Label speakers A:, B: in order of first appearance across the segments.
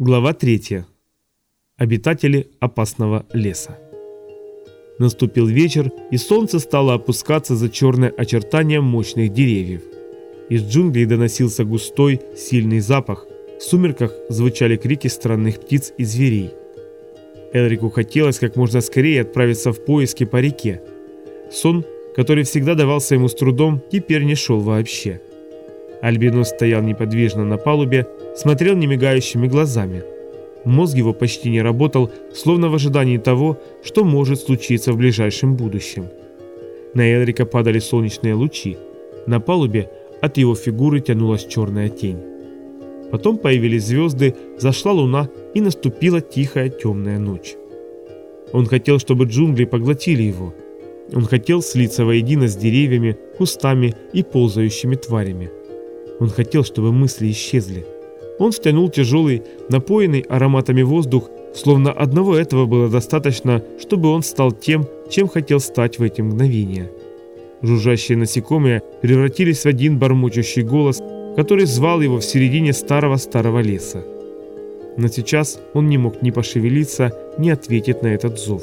A: Глава 3. Обитатели опасного леса. Наступил вечер, и солнце стало опускаться за черное очертание мощных деревьев. Из джунглей доносился густой, сильный запах. В сумерках звучали крики странных птиц и зверей. Элрику хотелось как можно скорее отправиться в поиски по реке. Сон, который всегда давался ему с трудом, теперь не шел вообще. Альбинос стоял неподвижно на палубе, смотрел немигающими глазами. Мозг его почти не работал, словно в ожидании того, что может случиться в ближайшем будущем. На Элрика падали солнечные лучи. На палубе от его фигуры тянулась черная тень. Потом появились звезды, зашла луна и наступила тихая темная ночь. Он хотел, чтобы джунгли поглотили его. Он хотел слиться воедино с деревьями, кустами и ползающими тварями. Он хотел, чтобы мысли исчезли. Он втянул тяжелый, напоенный ароматами воздух, словно одного этого было достаточно, чтобы он стал тем, чем хотел стать в эти мгновения. Жужжащие насекомые превратились в один бормочущий голос, который звал его в середине старого-старого леса. Но сейчас он не мог ни пошевелиться, ни ответить на этот зов.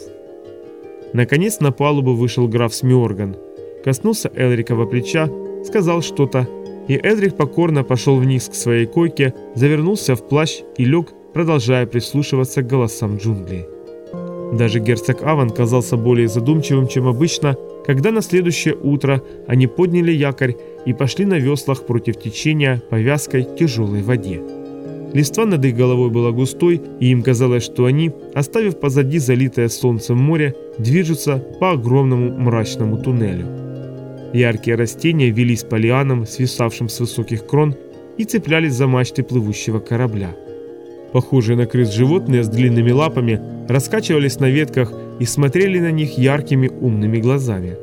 A: Наконец на палубу вышел граф Смиорган, коснулся Элрикова плеча, сказал что-то, и Эдрих покорно пошел вниз к своей койке, завернулся в плащ и лег, продолжая прислушиваться к голосам джунглей. Даже герцог Аван казался более задумчивым, чем обычно, когда на следующее утро они подняли якорь и пошли на веслах против течения по вязкой тяжелой воде. Листва над их головой была густой, и им казалось, что они, оставив позади залитое солнцем море, движутся по огромному мрачному туннелю. Яркие растения велись по лианам, свисавшим с высоких крон, и цеплялись за мачты плывущего корабля. Похожие на крыс животные с длинными лапами раскачивались на ветках и смотрели на них яркими умными глазами.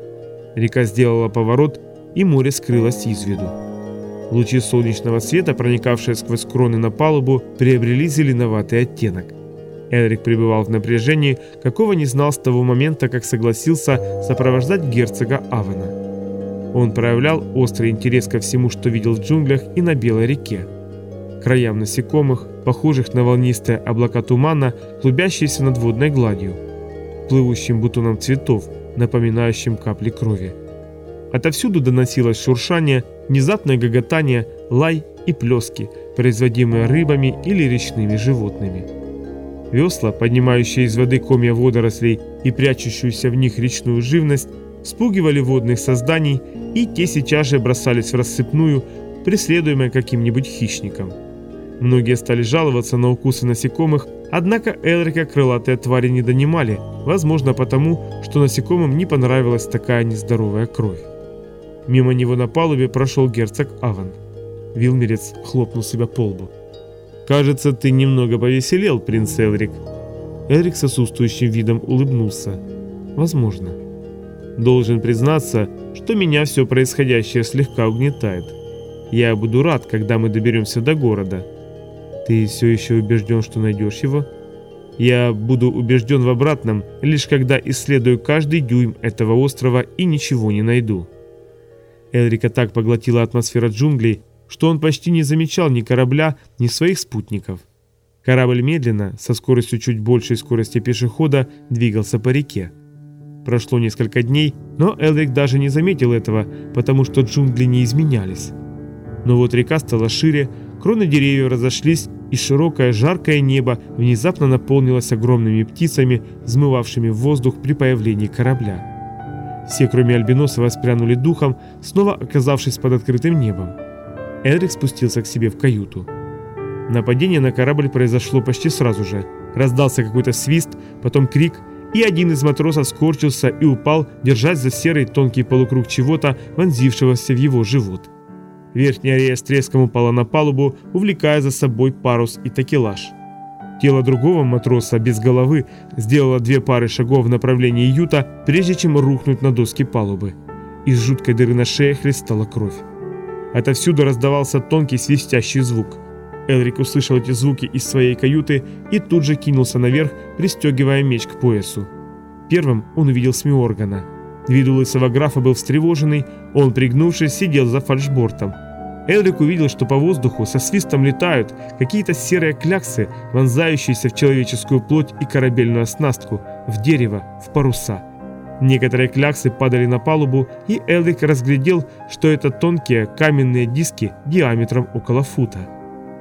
A: Река сделала поворот, и море скрылось из виду. Лучи солнечного света, проникавшие сквозь кроны на палубу, приобрели зеленоватый оттенок. Элрик пребывал в напряжении, какого не знал с того момента, как согласился сопровождать герцога Авена. Он проявлял острый интерес ко всему, что видел в джунглях и на Белой реке. Краям насекомых, похожих на волнистые облака тумана, клубящиеся над водной гладью, плывущим бутоном цветов, напоминающим капли крови. Отовсюду доносилось шуршание, внезапное гоготание, лай и плески, производимые рыбами или речными животными. Весла, поднимающие из воды комья водорослей и прячущуюся в них речную живность, спугивали водных созданий, и те сейчас же бросались в рассыпную, преследуемые каким-нибудь хищником. Многие стали жаловаться на укусы насекомых, однако Элрика крылатые твари не донимали, возможно потому, что насекомым не понравилась такая нездоровая кровь. Мимо него на палубе прошел герцог Аван. Вилмерец хлопнул себя по лбу. «Кажется, ты немного повеселел, принц Элрик». Элрик с отсутствующим видом улыбнулся. «Возможно». Должен признаться, что меня все происходящее слегка угнетает. Я буду рад, когда мы доберемся до города. Ты все еще убежден, что найдешь его? Я буду убежден в обратном, лишь когда исследую каждый дюйм этого острова и ничего не найду. Элрика так поглотила атмосфера джунглей, что он почти не замечал ни корабля, ни своих спутников. Корабль медленно, со скоростью чуть большей скорости пешехода, двигался по реке. Прошло несколько дней, но Элрик даже не заметил этого, потому что джунгли не изменялись. Но вот река стала шире, кроны деревьев разошлись, и широкое жаркое небо внезапно наполнилось огромными птицами, взмывавшими в воздух при появлении корабля. Все, кроме Альбиноса, воспрянули духом, снова оказавшись под открытым небом. Элрик спустился к себе в каюту. Нападение на корабль произошло почти сразу же. Раздался какой-то свист, потом крик, и один из матросов скорчился и упал, держась за серый тонкий полукруг чего-то, вонзившегося в его живот. Верхняя рея с треском упала на палубу, увлекая за собой парус и такелаж. Тело другого матроса без головы сделало две пары шагов в направлении юта, прежде чем рухнуть на доски палубы. Из жуткой дыры на шее хлестала кровь. Отовсюду раздавался тонкий свистящий звук – Элрик услышал эти звуки из своей каюты и тут же кинулся наверх, пристегивая меч к поясу. Первым он увидел Смиоргана. Вид у лысого графа был встревоженный, он, пригнувшись, сидел за фальшбортом. Элрик увидел, что по воздуху со свистом летают какие-то серые кляксы, вонзающиеся в человеческую плоть и корабельную оснастку, в дерево, в паруса. Некоторые кляксы падали на палубу, и Элрик разглядел, что это тонкие каменные диски диаметром около фута.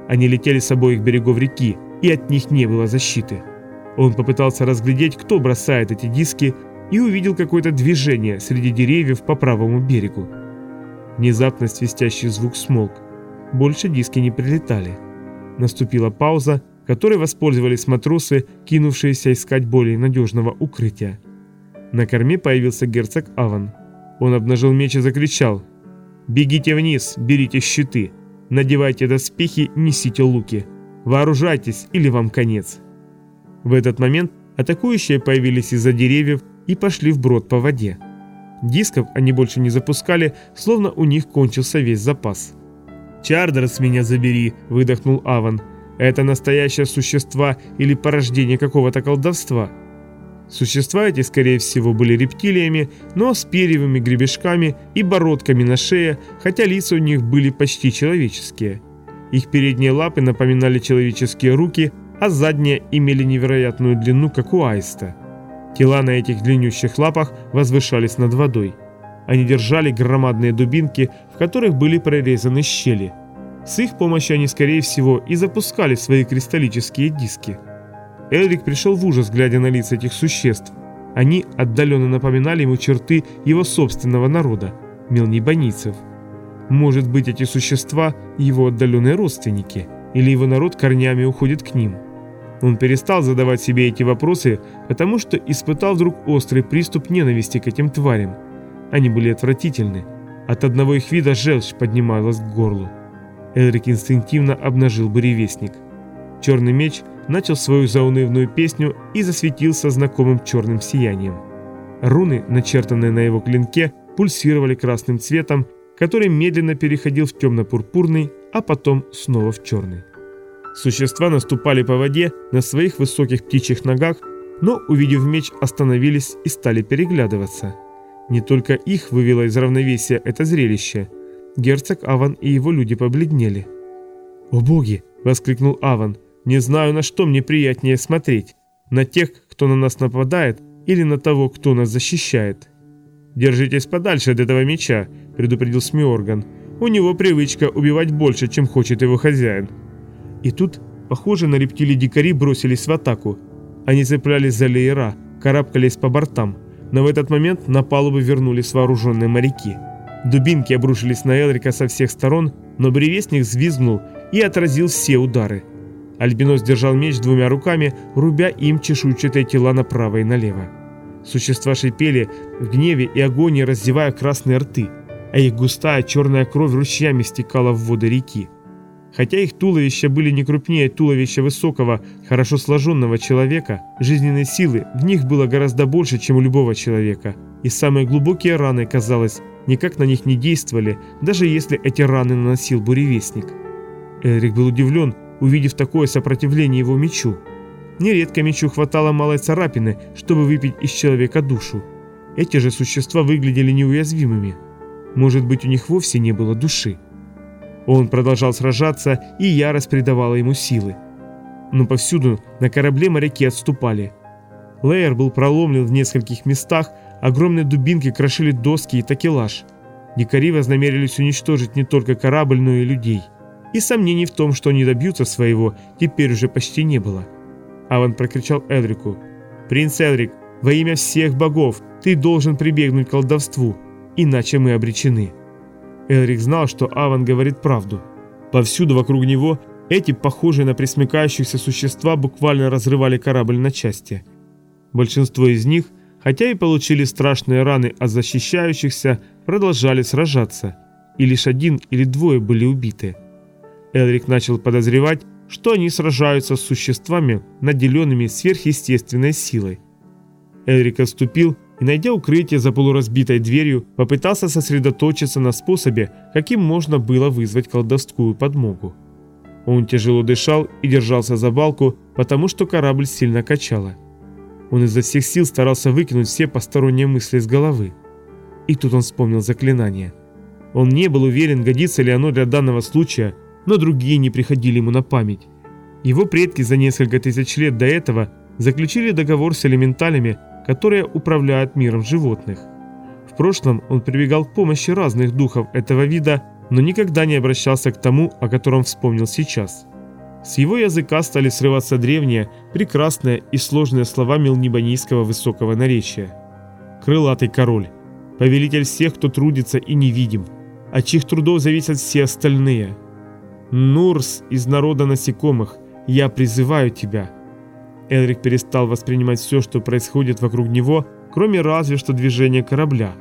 A: Они летели с обоих берегов реки, и от них не было защиты. Он попытался разглядеть, кто бросает эти диски, и увидел какое-то движение среди деревьев по правому берегу. Внезапно свистящий звук смолк. Больше диски не прилетали. Наступила пауза, которой воспользовались матросы, кинувшиеся искать более надежного укрытия. На корме появился герцог Аван. Он обнажил меч и закричал. «Бегите вниз, берите щиты, надевайте доспехи, несите луки. Вооружайтесь, или вам конец». В этот момент атакующие появились из-за деревьев и пошли вброд по воде. Дисков они больше не запускали, словно у них кончился весь запас. «Чардер с меня забери!» – выдохнул Аван. «Это настоящее существа или порождение какого-то колдовства?» Существа эти, скорее всего, были рептилиями, но с перьевыми гребешками и бородками на шее, хотя лица у них были почти человеческие. Их передние лапы напоминали человеческие руки, а задние имели невероятную длину, как у аиста. Тела на этих длиннющих лапах возвышались над водой. Они держали громадные дубинки, в которых были прорезаны щели. С их помощью они, скорее всего, и запускали свои кристаллические диски. Элрик пришел в ужас, глядя на лица этих существ. Они отдаленно напоминали ему черты его собственного народа – мелнибанийцев. Может быть, эти существа – его отдаленные родственники, или его народ корнями уходит к ним – он перестал задавать себе эти вопросы, потому что испытал вдруг острый приступ ненависти к этим тварям. Они были отвратительны. От одного их вида желчь поднималась к горлу. Элрик инстинктивно обнажил буревестник. Черный меч начал свою заунывную песню и засветился знакомым черным сиянием. Руны, начертанные на его клинке, пульсировали красным цветом, который медленно переходил в темно-пурпурный, а потом снова в черный. Существа наступали по воде на своих высоких птичьих ногах, но, увидев меч, остановились и стали переглядываться. Не только их вывело из равновесия это зрелище. Герцог Аван и его люди побледнели. «О боги!» – воскликнул Аван. «Не знаю, на что мне приятнее смотреть. На тех, кто на нас нападает, или на того, кто нас защищает». «Держитесь подальше от этого меча», – предупредил Смиорган. «У него привычка убивать больше, чем хочет его хозяин». И тут, похоже на рептилии дикари, бросились в атаку. Они цеплялись за леера, карабкались по бортам, но в этот момент на палубу вернулись вооруженные моряки. Дубинки обрушились на Элрика со всех сторон, но бревестник взвизгнул и отразил все удары. Альбинос держал меч двумя руками, рубя им чешуйчатые тела направо и налево. Существа шипели в гневе и агонии, раздевая красные рты, а их густая черная кровь ручьями стекала в воды реки. Хотя их туловища были не крупнее туловища высокого, хорошо сложенного человека, жизненной силы в них было гораздо больше, чем у любого человека. И самые глубокие раны, казалось, никак на них не действовали, даже если эти раны наносил буревестник. Эрик был удивлен, увидев такое сопротивление его мечу. Нередко мечу хватало малой царапины, чтобы выпить из человека душу. Эти же существа выглядели неуязвимыми. Может быть, у них вовсе не было души. Он продолжал сражаться, и ярость придавала ему силы. Но повсюду на корабле моряки отступали. Лейер был проломлен в нескольких местах, огромные дубинки крошили доски и такелаж. Дикари вознамерились уничтожить не только корабль, но и людей. И сомнений в том, что они добьются своего, теперь уже почти не было. Аван прокричал Элрику. «Принц Элрик, во имя всех богов, ты должен прибегнуть к колдовству, иначе мы обречены». Элрик знал, что Аван говорит правду. Повсюду вокруг него эти, похожие на пресмыкающихся существа, буквально разрывали корабль на части. Большинство из них, хотя и получили страшные раны от защищающихся, продолжали сражаться, и лишь один или двое были убиты. Элрик начал подозревать, что они сражаются с существами, наделенными сверхъестественной силой. Элрик отступил и, найдя укрытие за полуразбитой дверью, попытался сосредоточиться на способе, каким можно было вызвать колдовскую подмогу. Он тяжело дышал и держался за балку, потому что корабль сильно качало. Он изо всех сил старался выкинуть все посторонние мысли из головы. И тут он вспомнил заклинание. Он не был уверен, годится ли оно для данного случая, но другие не приходили ему на память. Его предки за несколько тысяч лет до этого заключили договор с элементалями, которые управляют миром животных. В прошлом он прибегал к помощи разных духов этого вида, но никогда не обращался к тому, о котором вспомнил сейчас. С его языка стали срываться древние, прекрасные и сложные слова мелнибанийского высокого наречия. Крылатый король, повелитель всех, кто трудится и невидим, от чьих трудов зависят все остальные. Нурс из народа насекомых, я призываю тебя. Элрик перестал воспринимать все, что происходит вокруг него, кроме разве что движения корабля.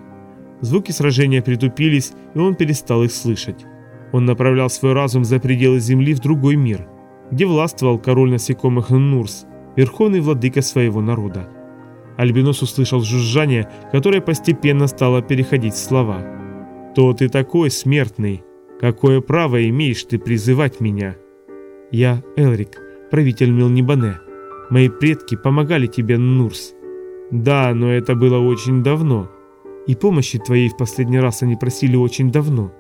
A: Звуки сражения притупились, и он перестал их слышать. Он направлял свой разум за пределы Земли в другой мир, где властвовал король насекомых Нурс, верховный владыка своего народа. Альбинос услышал жужжание, которое постепенно стало переходить в слова. «То ты такой смертный? Какое право имеешь ты призывать меня?» «Я Элрик, правитель Милнибане. Мои предки помогали тебе, Нурс». «Да, но это было очень давно. И помощи твоей в последний раз они просили очень давно».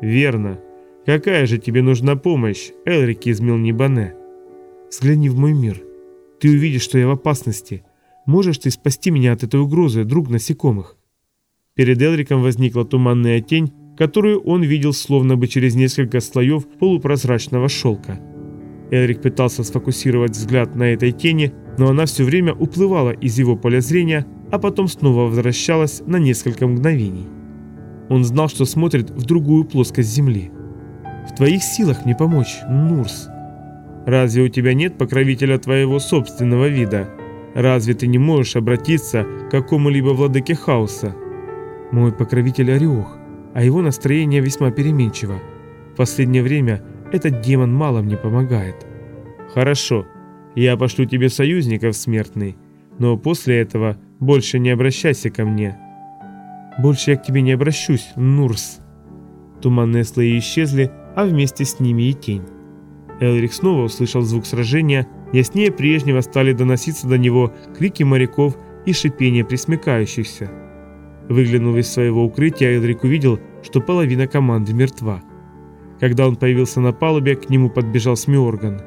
A: «Верно. Какая же тебе нужна помощь, Элрик из Милнибане?» «Взгляни в мой мир. Ты увидишь, что я в опасности». Можешь ты спасти меня от этой угрозы, друг насекомых?» Перед Элриком возникла туманная тень, которую он видел словно бы через несколько слоев полупрозрачного шелка. Элрик пытался сфокусировать взгляд на этой тени, но она все время уплывала из его поля зрения, а потом снова возвращалась на несколько мгновений. Он знал, что смотрит в другую плоскость Земли. «В твоих силах мне помочь, Нурс. Разве у тебя нет покровителя твоего собственного вида?» Разве ты не можешь обратиться к какому-либо владыке хаоса? Мой покровитель Ореох, а его настроение весьма переменчиво. В последнее время этот демон мало мне помогает. Хорошо, я пошлю тебе союзников, смертный, но после этого больше не обращайся ко мне. Больше я к тебе не обращусь, Нурс. Туманные слои исчезли, а вместе с ними и тень. Элрик снова услышал звук сражения, Яснее прежнего стали доноситься до него крики моряков и шипение присмыкающихся. Выглянув из своего укрытия, Элрик увидел, что половина команды мертва. Когда он появился на палубе, к нему подбежал Смиорган.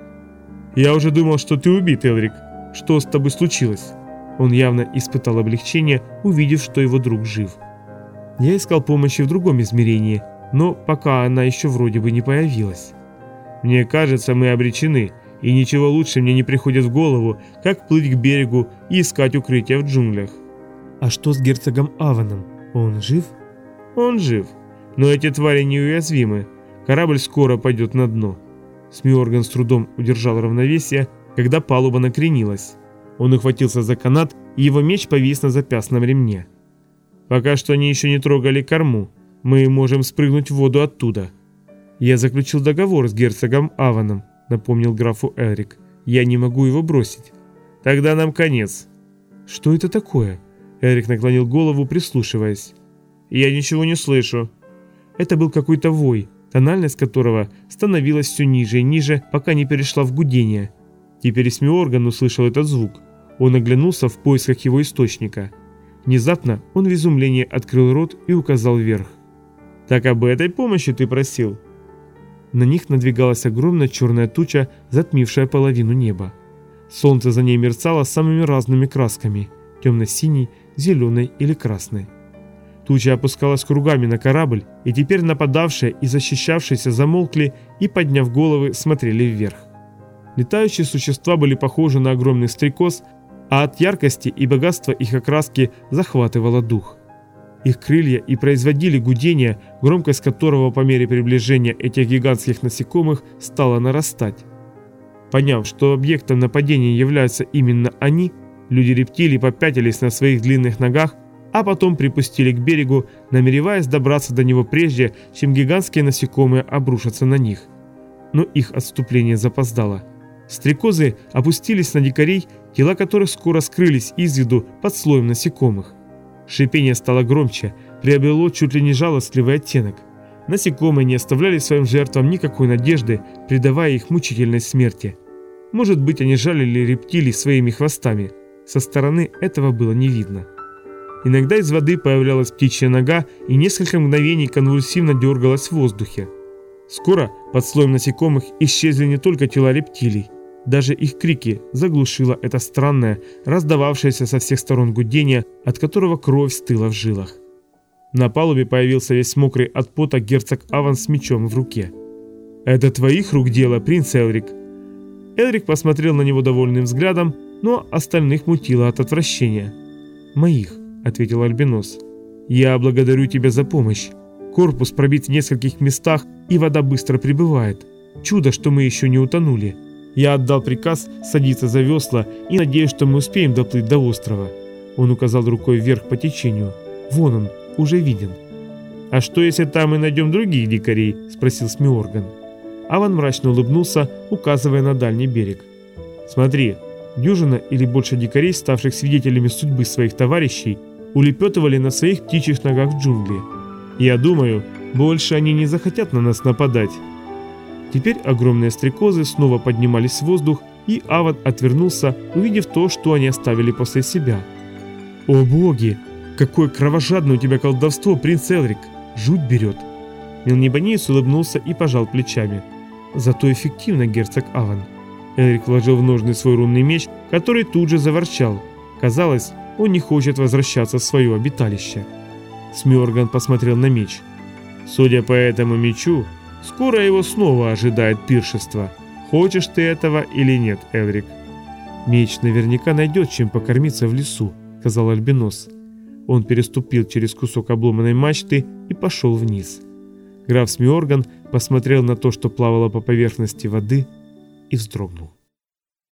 A: «Я уже думал, что ты убит, Элрик. Что с тобой случилось?» Он явно испытал облегчение, увидев, что его друг жив. Я искал помощи в другом измерении, но пока она еще вроде бы не появилась. «Мне кажется, мы обречены», и ничего лучше мне не приходит в голову, как плыть к берегу и искать укрытие в джунглях. А что с герцогом Аваном? Он жив? Он жив. Но эти твари неуязвимы. Корабль скоро пойдет на дно. Смиорган с трудом удержал равновесие, когда палуба накренилась. Он ухватился за канат, и его меч повис на запястном ремне. «Пока что они еще не трогали корму. Мы можем спрыгнуть в воду оттуда». Я заключил договор с герцогом Аваном напомнил графу Эрик. «Я не могу его бросить». «Тогда нам конец». «Что это такое?» Эрик наклонил голову, прислушиваясь. «Я ничего не слышу». Это был какой-то вой, тональность которого становилась все ниже и ниже, пока не перешла в гудение. Теперь Смиорган услышал этот звук. Он оглянулся в поисках его источника. Внезапно он в изумлении открыл рот и указал вверх. «Так об этой помощи ты просил?» На них надвигалась огромная черная туча, затмившая половину неба. Солнце за ней мерцало самыми разными красками – темно-синий, зеленой или красной. Туча опускалась кругами на корабль, и теперь нападавшие и защищавшиеся замолкли и, подняв головы, смотрели вверх. Летающие существа были похожи на огромный стрекоз, а от яркости и богатства их окраски захватывало дух. Их крылья и производили гудение, громкость которого по мере приближения этих гигантских насекомых стала нарастать. Поняв, что объектом нападения являются именно они, люди-рептилии попятились на своих длинных ногах, а потом припустили к берегу, намереваясь добраться до него прежде, чем гигантские насекомые обрушатся на них. Но их отступление запоздало. Стрекозы опустились на дикарей, тела которых скоро скрылись из виду под слоем насекомых. Шипение стало громче, приобрело чуть ли не жалостливый оттенок. Насекомые не оставляли своим жертвам никакой надежды, придавая их мучительной смерти. Может быть, они жалили рептилий своими хвостами. Со стороны этого было не видно. Иногда из воды появлялась птичья нога и несколько мгновений конвульсивно дергалась в воздухе. Скоро под слоем насекомых исчезли не только тела рептилий, даже их крики заглушило это странное, раздававшееся со всех сторон гудение, от которого кровь стыла в жилах. На палубе появился весь мокрый от пота герцог Аван с мечом в руке. «Это твоих рук дело, принц Элрик?» Элрик посмотрел на него довольным взглядом, но остальных мутило от отвращения. «Моих», — ответил Альбинос. «Я благодарю тебя за помощь. Корпус пробит в нескольких местах, и вода быстро прибывает. Чудо, что мы еще не утонули. Я отдал приказ садиться за весла и надеюсь, что мы успеем доплыть до острова». Он указал рукой вверх по течению. «Вон он, уже виден». «А что, если там мы найдем других дикарей?» – спросил Смиорган. Аван мрачно улыбнулся, указывая на дальний берег. «Смотри, дюжина или больше дикарей, ставших свидетелями судьбы своих товарищей, улепетывали на своих птичьих ногах в джунгли. Я думаю, больше они не захотят на нас нападать». Теперь огромные стрекозы снова поднимались в воздух, и Аван отвернулся, увидев то, что они оставили после себя. «О боги! Какое кровожадное у тебя колдовство, принц Элрик! Жуть берет!» Мелнебанеец улыбнулся и пожал плечами. «Зато эффективно, герцог Аван». Элрик вложил в ножны свой рунный меч, который тут же заворчал. Казалось, он не хочет возвращаться в свое обиталище. Смёрган посмотрел на меч. «Судя по этому мечу, скоро его снова ожидает пиршество. Хочешь ты этого или нет, Элрик?» «Меч наверняка найдет, чем покормиться в лесу», — сказал Альбинос. Он переступил через кусок обломанной мачты и пошел вниз. Граф Смиорган посмотрел на то, что плавало по поверхности воды, и вздрогнул.